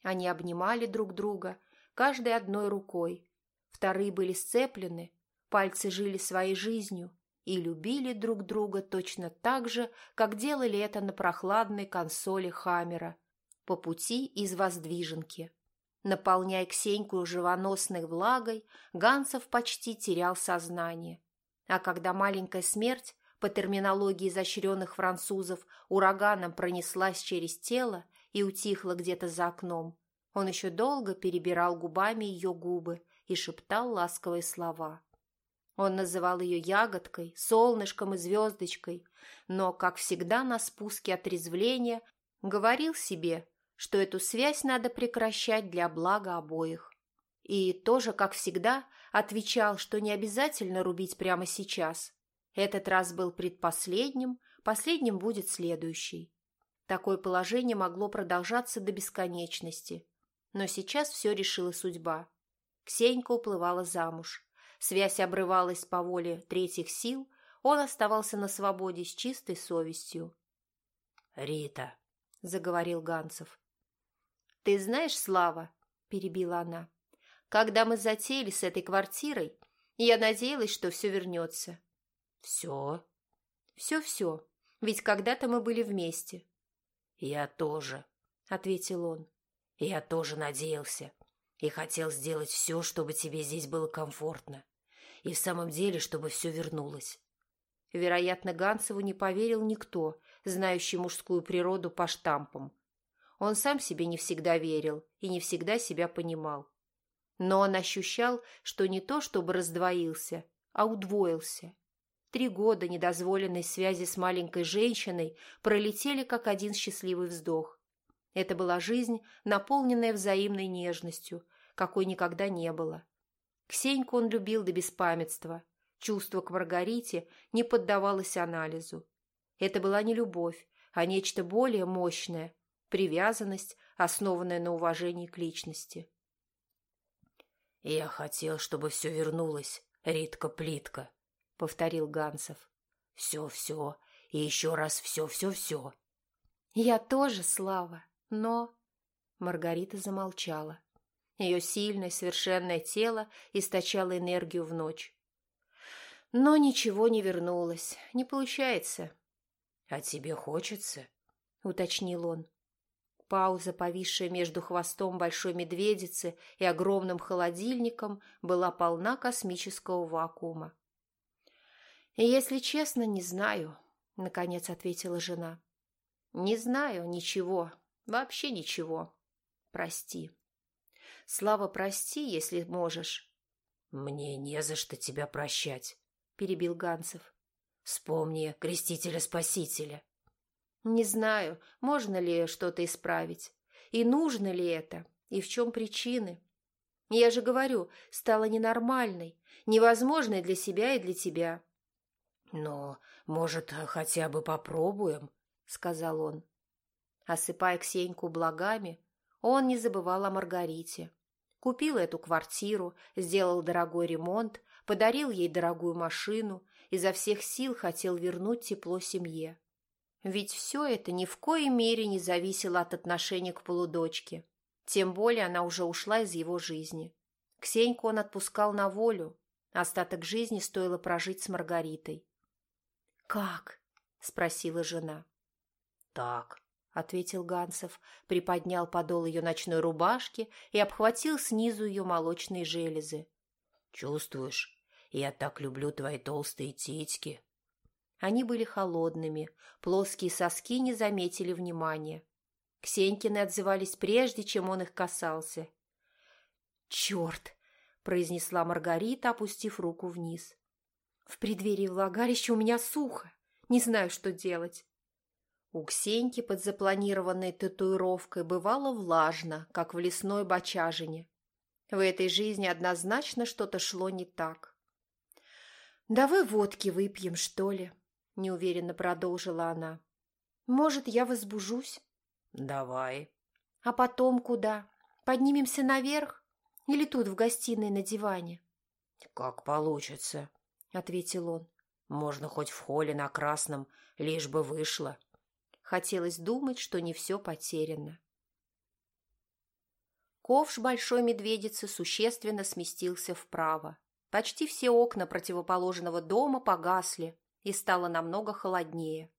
Они обнимали друг друга, каждой одной рукой. Вторые были сцеплены, пальцы жили своей жизнью и любили друг друга точно так же, как делали это на прохладной консоли Хаммера по пути из Воздвиженки. Наполняя Ксеньку живоносной влагой, Ганцев почти терял сознание. А когда маленькая смерть по терминологии изощренных французов, ураганом пронеслась через тело и утихла где-то за окном. Он еще долго перебирал губами ее губы и шептал ласковые слова. Он называл ее ягодкой, солнышком и звездочкой, но, как всегда на спуске отрезвления, говорил себе, что эту связь надо прекращать для блага обоих. И тоже, как всегда, отвечал, что не обязательно рубить прямо сейчас, этот раз был предпоследним, последним будет следующий. Такое положение могло продолжаться до бесконечности. Но сейчас все решила судьба. Ксенька уплывала замуж. Связь обрывалась по воле третьих сил, он оставался на свободе с чистой совестью. «Рита», — заговорил Ганцев. «Ты знаешь, Слава», — перебила она, — «когда мы затеяли с этой квартирой, я надеялась, что все вернется. «Все?» «Все-все. Ведь когда-то мы были вместе». «Я тоже», — ответил он. «Я тоже надеялся и хотел сделать все, чтобы тебе здесь было комфортно. И в самом деле, чтобы все вернулось». Вероятно, Ганцеву не поверил никто, знающий мужскую природу по штампам. Он сам себе не всегда верил и не всегда себя понимал. Но он ощущал, что не то чтобы раздвоился, а удвоился. Три года недозволенной связи с маленькой женщиной пролетели как один счастливый вздох. Это была жизнь, наполненная взаимной нежностью, какой никогда не было. Ксеньку он любил до беспамятства. Чувство к Маргарите не поддавалось анализу. Это была не любовь, а нечто более мощное – привязанность, основанная на уважении к личности. «Я хотел, чтобы все вернулось, Ритка-плитка», — повторил Гансов. «Все-все, и еще раз все-все-все». «Я тоже, Слава, но...» Маргарита замолчала. Ее сильное, совершенное тело источало энергию в ночь. Но ничего не вернулось, не получается. «А тебе хочется?» — уточнил он. Пауза, повисшая между хвостом большой медведицы и огромным холодильником, была полна космического вакуума. «Если честно, не знаю», — наконец ответила жена. «Не знаю ничего, вообще ничего. Прости. Слава, прости, если можешь». «Мне не за что тебя прощать», — перебил Ганцев. «Вспомни крестителя-спасителя». «Не знаю, можно ли что-то исправить, и нужно ли это, и в чем причины. Я же говорю, стала ненормальной, невозможной для себя и для тебя. «Но, может, хотя бы попробуем?» — сказал он. Осыпая Ксеньку благами, Он не забывал о Маргарите. Купил эту квартиру, сделал дорогой ремонт, подарил ей дорогую машину, изо всех сил хотел вернуть тепло семье. Ведь все это ни в коей мере не зависело от отношения к полудочке. Тем более она уже ушла из его жизни. Ксеньку он отпускал на волю. Остаток жизни стоило прожить с Маргаритой. «Как?» – спросила жена. «Так», – ответил Ганцев, приподнял подол ее ночной рубашки и обхватил снизу ее молочные железы. «Чувствуешь, я так люблю твои толстые титьки». Они были холодными, плоские соски не заметили внимания. Ксенькины отзывались прежде, чем он их касался. «Черт!» – произнесла Маргарита, опустив руку вниз. «В преддверии влагалища у меня сухо. Не знаю, что делать». У Ксеньки под запланированной татуировкой бывало влажно, как в лесной бочажине. В этой жизни однозначно что-то шло не так. «Давай водки выпьем, что ли?» – неуверенно продолжила она. «Может, я возбужусь?» «Давай». «А потом куда? Поднимемся наверх? Или тут, в гостиной, на диване?» «Как получится», – ответил он. «Можно хоть в холле на красном, лишь бы вышло». Хотелось думать, что не все потеряно. Ковш большой медведицы существенно сместился вправо. Почти все окна противоположного дома погасли, и стало намного холоднее.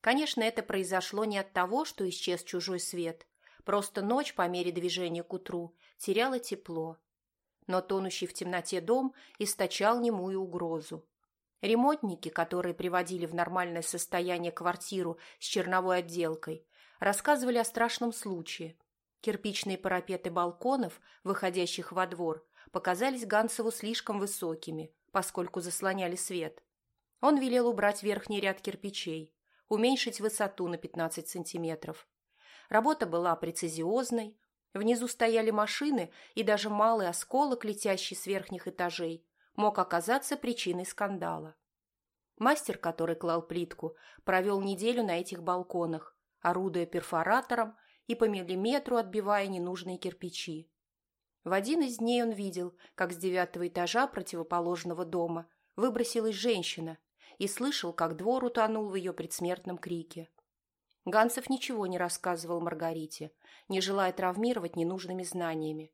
Конечно, это произошло не от того, что исчез чужой свет, просто ночь по мере движения к утру теряла тепло. Но тонущий в темноте дом источал немую угрозу. Ремонтники, которые приводили в нормальное состояние квартиру с черновой отделкой, рассказывали о страшном случае. Кирпичные парапеты балконов, выходящих во двор, показались Гансову слишком высокими, поскольку заслоняли свет. Он велел убрать верхний ряд кирпичей, уменьшить высоту на 15 сантиметров. Работа была прецизиозной, внизу стояли машины, и даже малый осколок, летящий с верхних этажей, мог оказаться причиной скандала. Мастер, который клал плитку, провел неделю на этих балконах, орудуя перфоратором и по миллиметру отбивая ненужные кирпичи. В один из дней он видел, как с девятого этажа противоположного дома выбросилась женщина и слышал, как двор утонул в ее предсмертном крике. Ганцев ничего не рассказывал Маргарите, не желая травмировать ненужными знаниями.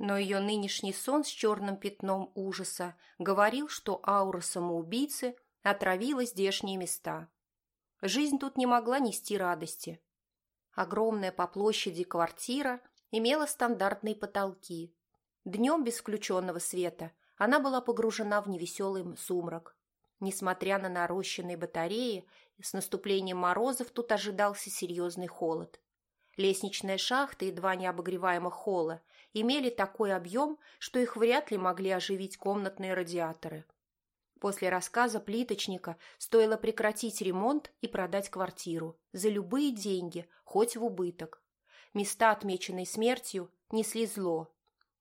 Но ее нынешний сон с черным пятном ужаса говорил, что аура самоубийцы отравила здешние места. Жизнь тут не могла нести радости. Огромная по площади квартира имела стандартные потолки. Днем без включенного света она была погружена в невеселый сумрак. Несмотря на нарощенные батареи, с наступлением морозов тут ожидался серьезный холод. Лестничные шахты и два необогреваемых холла имели такой объем, что их вряд ли могли оживить комнатные радиаторы. После рассказа плиточника стоило прекратить ремонт и продать квартиру за любые деньги, хоть в убыток. Места, отмеченные смертью, несли зло.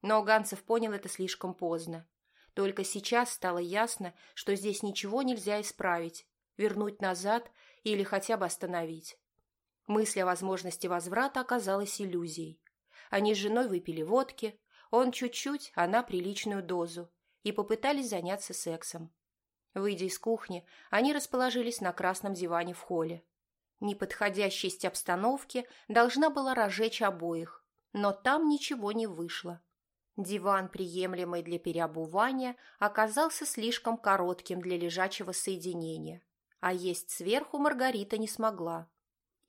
Но Ганцев понял это слишком поздно. Только сейчас стало ясно, что здесь ничего нельзя исправить, вернуть назад или хотя бы остановить. Мысль о возможности возврата оказалась иллюзией. Они с женой выпили водки, он чуть-чуть, она приличную дозу, и попытались заняться сексом. Выйдя из кухни, они расположились на красном диване в холле. Неподходящесть обстановки должна была разжечь обоих, но там ничего не вышло. Диван, приемлемый для переобувания, оказался слишком коротким для лежачего соединения, а есть сверху Маргарита не смогла.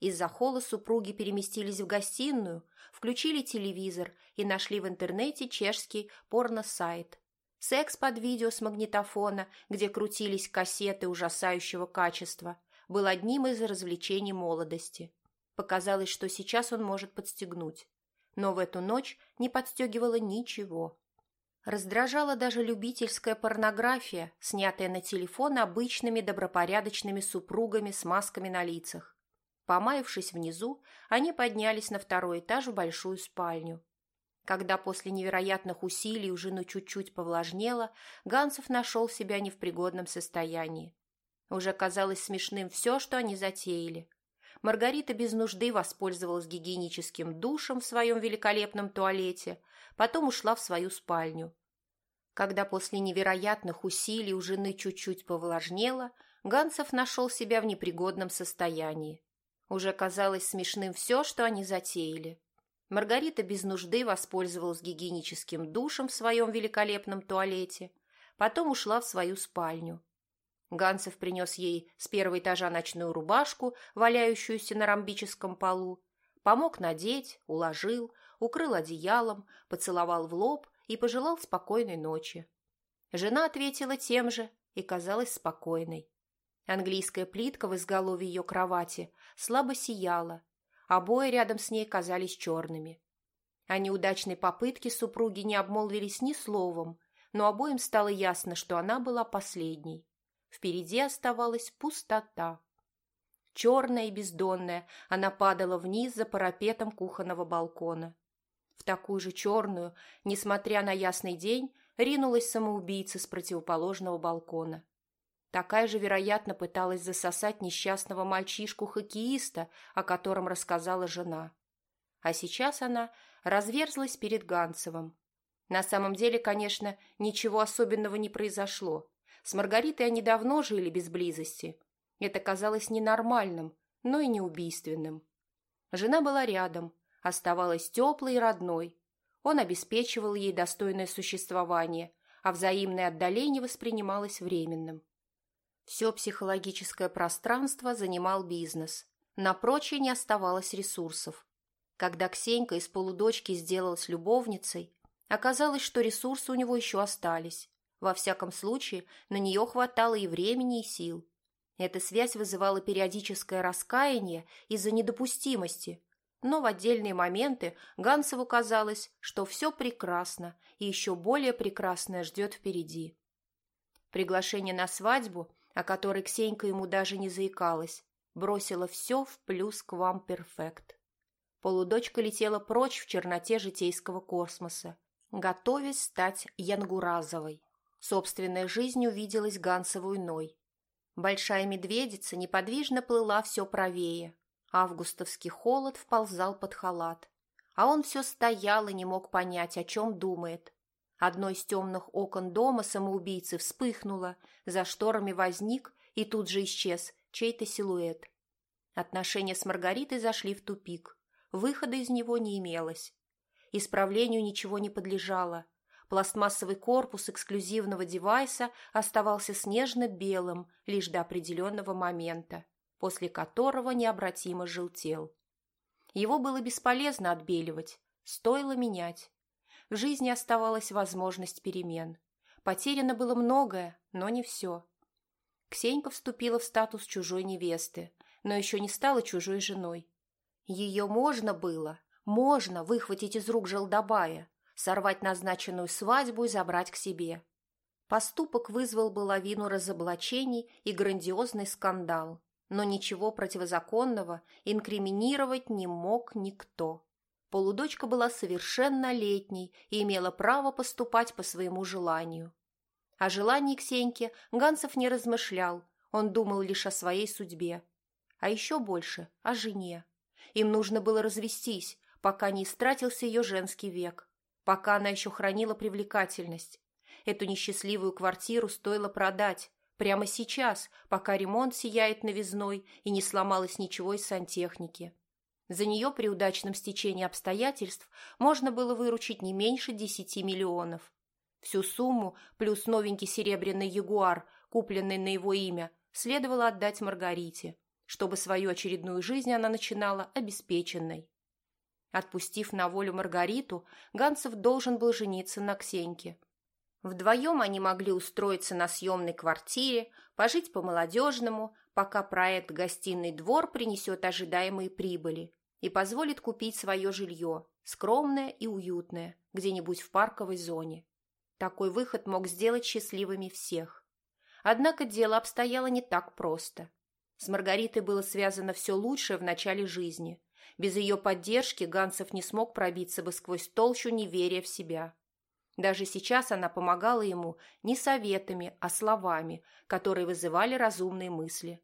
Из-за холла супруги переместились в гостиную, включили телевизор и нашли в интернете чешский порно-сайт. Секс под видео с магнитофона, где крутились кассеты ужасающего качества, был одним из развлечений молодости. Показалось, что сейчас он может подстегнуть но в эту ночь не подстегивало ничего. Раздражала даже любительская порнография, снятая на телефон обычными добропорядочными супругами с масками на лицах. Помаявшись внизу, они поднялись на второй этаж в большую спальню. Когда после невероятных усилий у жены чуть-чуть повлажнело, Гансов нашел себя не в пригодном состоянии. Уже казалось смешным все, что они затеяли. Маргарита без нужды воспользовалась гигиеническим душем в своем великолепном туалете, потом ушла в свою спальню. Когда после невероятных усилий у жены чуть-чуть повлажнело, Ганцев нашел себя в непригодном состоянии. Уже казалось смешным все, что они затеяли. Маргарита без нужды воспользовалась гигиеническим душем в своем великолепном туалете, потом ушла в свою спальню. Ганцев принес ей с первого этажа ночную рубашку, валяющуюся на ромбическом полу, помог надеть, уложил, укрыл одеялом, поцеловал в лоб и пожелал спокойной ночи. Жена ответила тем же и казалась спокойной. Английская плитка в изголовье ее кровати слабо сияла, обои рядом с ней казались черными. О неудачной попытке супруги не обмолвились ни словом, но обоим стало ясно, что она была последней. Впереди оставалась пустота. Черная и бездонная, она падала вниз за парапетом кухонного балкона. В такую же черную, несмотря на ясный день, ринулась самоубийца с противоположного балкона. Такая же, вероятно, пыталась засосать несчастного мальчишку-хоккеиста, о котором рассказала жена. А сейчас она разверзлась перед Ганцевым. На самом деле, конечно, ничего особенного не произошло. С Маргаритой они давно жили без близости. Это казалось ненормальным, но и не убийственным. Жена была рядом, оставалась теплой и родной. Он обеспечивал ей достойное существование, а взаимное отдаление воспринималось временным. Все психологическое пространство занимал бизнес. На прочее не оставалось ресурсов. Когда Ксенька из полудочки сделалась любовницей, оказалось, что ресурсы у него еще остались. Во всяком случае, на нее хватало и времени, и сил. Эта связь вызывала периодическое раскаяние из-за недопустимости, но в отдельные моменты Гансову казалось, что все прекрасно и еще более прекрасное ждет впереди. Приглашение на свадьбу, о которой Ксенька ему даже не заикалась, бросило все в плюс к вам перфект. Полудочка летела прочь в черноте житейского космоса, готовясь стать Янгуразовой. Собственная жизнь увиделась Гансову иной. Большая медведица неподвижно плыла все правее. Августовский холод вползал под халат. А он все стоял и не мог понять, о чем думает. Одно из темных окон дома самоубийцы вспыхнуло, за шторами возник и тут же исчез чей-то силуэт. Отношения с Маргаритой зашли в тупик. Выхода из него не имелось. Исправлению ничего не подлежало. Пластмассовый корпус эксклюзивного девайса оставался снежно-белым лишь до определенного момента, после которого необратимо желтел. Его было бесполезно отбеливать, стоило менять. В жизни оставалась возможность перемен. Потеряно было многое, но не все. Ксенька вступила в статус чужой невесты, но еще не стала чужой женой. Ее можно было, можно выхватить из рук Желдобая, сорвать назначенную свадьбу и забрать к себе. Поступок вызвал бы лавину разоблачений и грандиозный скандал, но ничего противозаконного инкриминировать не мог никто. Полудочка была совершеннолетней и имела право поступать по своему желанию. О желании Ксеньки Ганцев не размышлял, он думал лишь о своей судьбе. А еще больше – о жене. Им нужно было развестись, пока не истратился ее женский век пока она еще хранила привлекательность. Эту несчастливую квартиру стоило продать прямо сейчас, пока ремонт сияет новизной и не сломалось ничего из сантехники. За нее при удачном стечении обстоятельств можно было выручить не меньше десяти миллионов. Всю сумму плюс новенький серебряный ягуар, купленный на его имя, следовало отдать Маргарите, чтобы свою очередную жизнь она начинала обеспеченной. Отпустив на волю Маргариту, Ганцев должен был жениться на Ксеньке. Вдвоем они могли устроиться на съемной квартире, пожить по-молодежному, пока проект «Гостиный двор» принесет ожидаемые прибыли и позволит купить свое жилье, скромное и уютное, где-нибудь в парковой зоне. Такой выход мог сделать счастливыми всех. Однако дело обстояло не так просто. С Маргаритой было связано все лучшее в начале жизни – без ее поддержки Ганцев не смог пробиться бы сквозь толщу неверия в себя. Даже сейчас она помогала ему не советами, а словами, которые вызывали разумные мысли.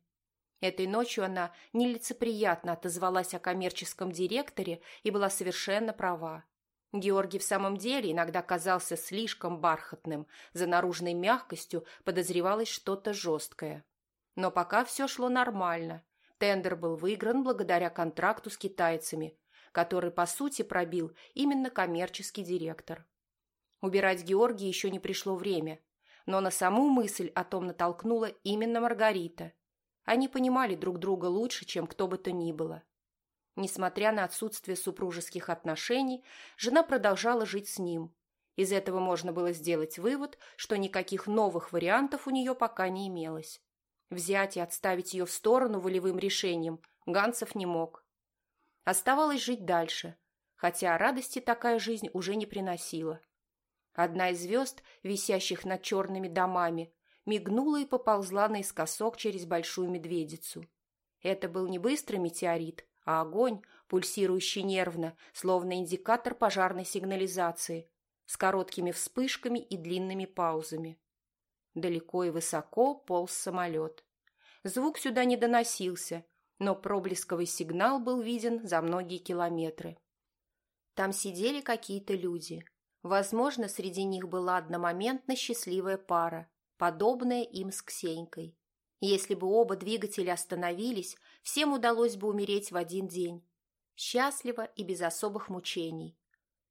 Этой ночью она нелицеприятно отозвалась о коммерческом директоре и была совершенно права. Георгий в самом деле иногда казался слишком бархатным, за наружной мягкостью подозревалось что-то жесткое. Но пока все шло нормально. Тендер был выигран благодаря контракту с китайцами, который, по сути, пробил именно коммерческий директор. Убирать Георгия еще не пришло время, но на саму мысль о том натолкнула именно Маргарита. Они понимали друг друга лучше, чем кто бы то ни было. Несмотря на отсутствие супружеских отношений, жена продолжала жить с ним. Из этого можно было сделать вывод, что никаких новых вариантов у нее пока не имелось. Взять и отставить ее в сторону волевым решением Ганцев не мог. Оставалось жить дальше, хотя радости такая жизнь уже не приносила. Одна из звезд, висящих над черными домами, мигнула и поползла наискосок через большую медведицу. Это был не быстрый метеорит, а огонь, пульсирующий нервно, словно индикатор пожарной сигнализации, с короткими вспышками и длинными паузами. Далеко и высоко полз самолет. Звук сюда не доносился, но проблесковый сигнал был виден за многие километры. Там сидели какие-то люди. Возможно, среди них была одномоментно счастливая пара, подобная им с Ксенькой. Если бы оба двигателя остановились, всем удалось бы умереть в один день. Счастливо и без особых мучений.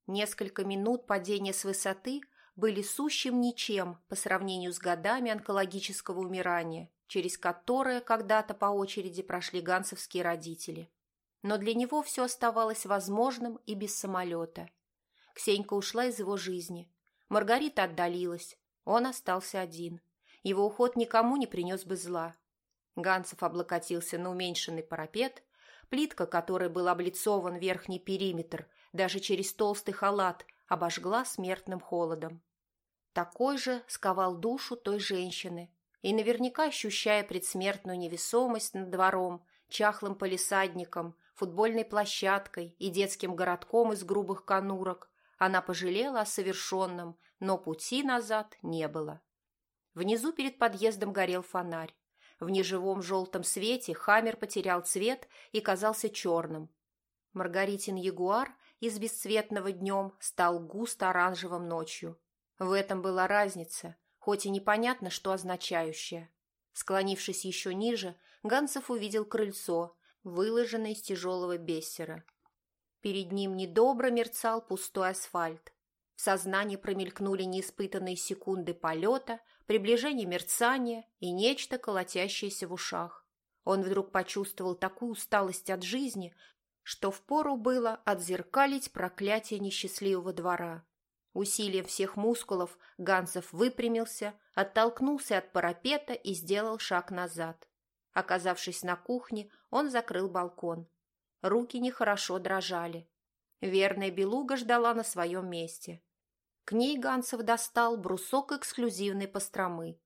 Несколько минут падения с высоты были сущим ничем по сравнению с годами онкологического умирания, через которое когда-то по очереди прошли гансовские родители. Но для него все оставалось возможным и без самолета. Ксенька ушла из его жизни. Маргарита отдалилась. Он остался один. Его уход никому не принес бы зла. Ганцев облокотился на уменьшенный парапет, плитка которой был облицован верхний периметр, даже через толстый халат, обожгла смертным холодом. Такой же сковал душу той женщины, и наверняка ощущая предсмертную невесомость над двором, чахлым полисадником, футбольной площадкой и детским городком из грубых конурок, она пожалела о совершенном, но пути назад не было. Внизу перед подъездом горел фонарь. В неживом желтом свете Хаммер потерял цвет и казался черным. Маргаритин ягуар из бесцветного днем стал густо оранжевым ночью. В этом была разница, хоть и непонятно, что означающая. Склонившись еще ниже, Ганцев увидел крыльцо, выложенное из тяжелого бессера. Перед ним недобро мерцал пустой асфальт. В сознании промелькнули неиспытанные секунды полета, приближение мерцания и нечто, колотящееся в ушах. Он вдруг почувствовал такую усталость от жизни, что впору было отзеркалить проклятие несчастливого двора. Усилием всех мускулов Гансов выпрямился, оттолкнулся от парапета и сделал шаг назад. Оказавшись на кухне, он закрыл балкон. Руки нехорошо дрожали. Верная белуга ждала на своем месте. К ней Гансов достал брусок эксклюзивной постромы.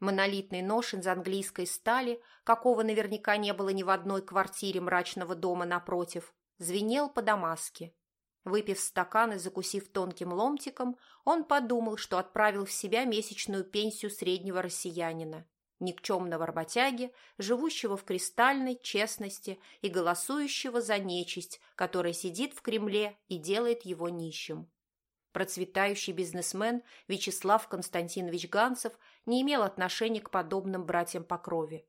Монолитный нож из английской стали, какого наверняка не было ни в одной квартире мрачного дома напротив, звенел по дамаске. Выпив стакан и закусив тонким ломтиком, он подумал, что отправил в себя месячную пенсию среднего россиянина, никчемного работяги, живущего в кристальной честности и голосующего за нечисть, которая сидит в Кремле и делает его нищим. Процветающий бизнесмен Вячеслав Константинович Ганцев не имел отношения к подобным братьям по крови.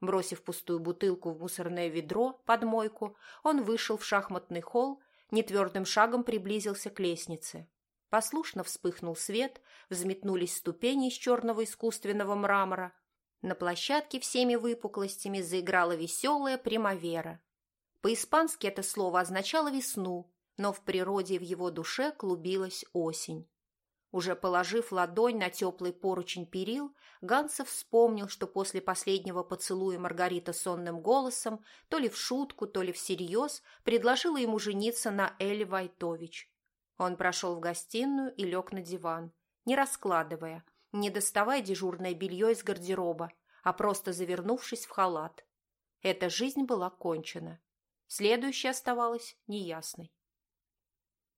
Бросив пустую бутылку в мусорное ведро под мойку, он вышел в шахматный холл, нетвердым шагом приблизился к лестнице. Послушно вспыхнул свет, взметнулись ступени из черного искусственного мрамора. На площадке всеми выпуклостями заиграла веселая примавера. По-испански это слово означало весну, но в природе в его душе клубилась осень. Уже положив ладонь на теплый поручень перил, Ганцев вспомнил, что после последнего поцелуя Маргарита сонным голосом, то ли в шутку, то ли всерьез, предложила ему жениться на Элли Вайтович. Он прошел в гостиную и лег на диван, не раскладывая, не доставая дежурное белье из гардероба, а просто завернувшись в халат. Эта жизнь была кончена. Следующая оставалась неясной.